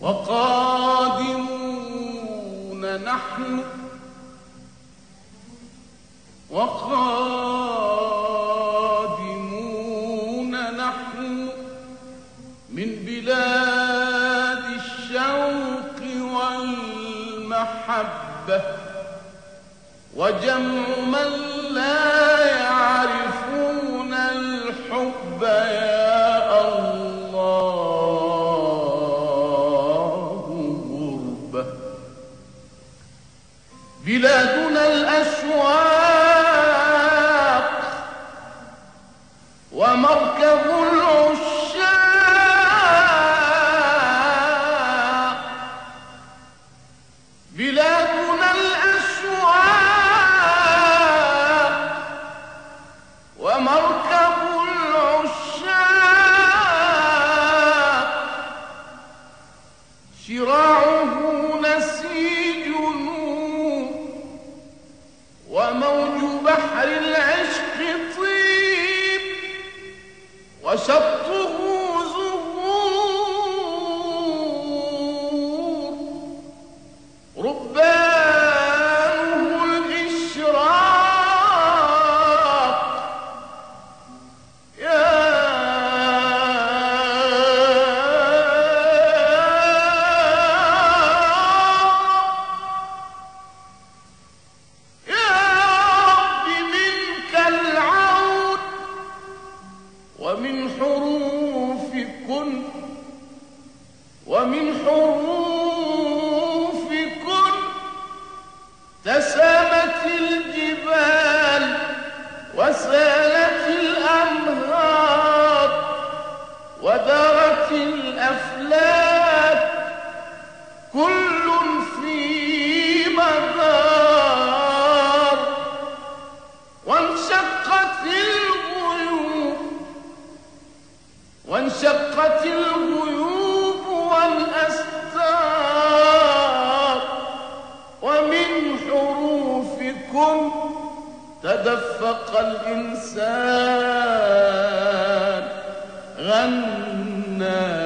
وقادمون نحن وقادمون نحن من بلاد الشوق والمحبة وجمع من لا يعرفون الحب بلادنا الأشواق ومركب العشاق. بلادنا الأشواق ومركب وشطه ومن حروف كن تسامت الجبال وسالت الأنهار ودارت الأفلاك كل في وانشقت الغيوب والأستار ومن حروف كن تدفق الإنسان غنى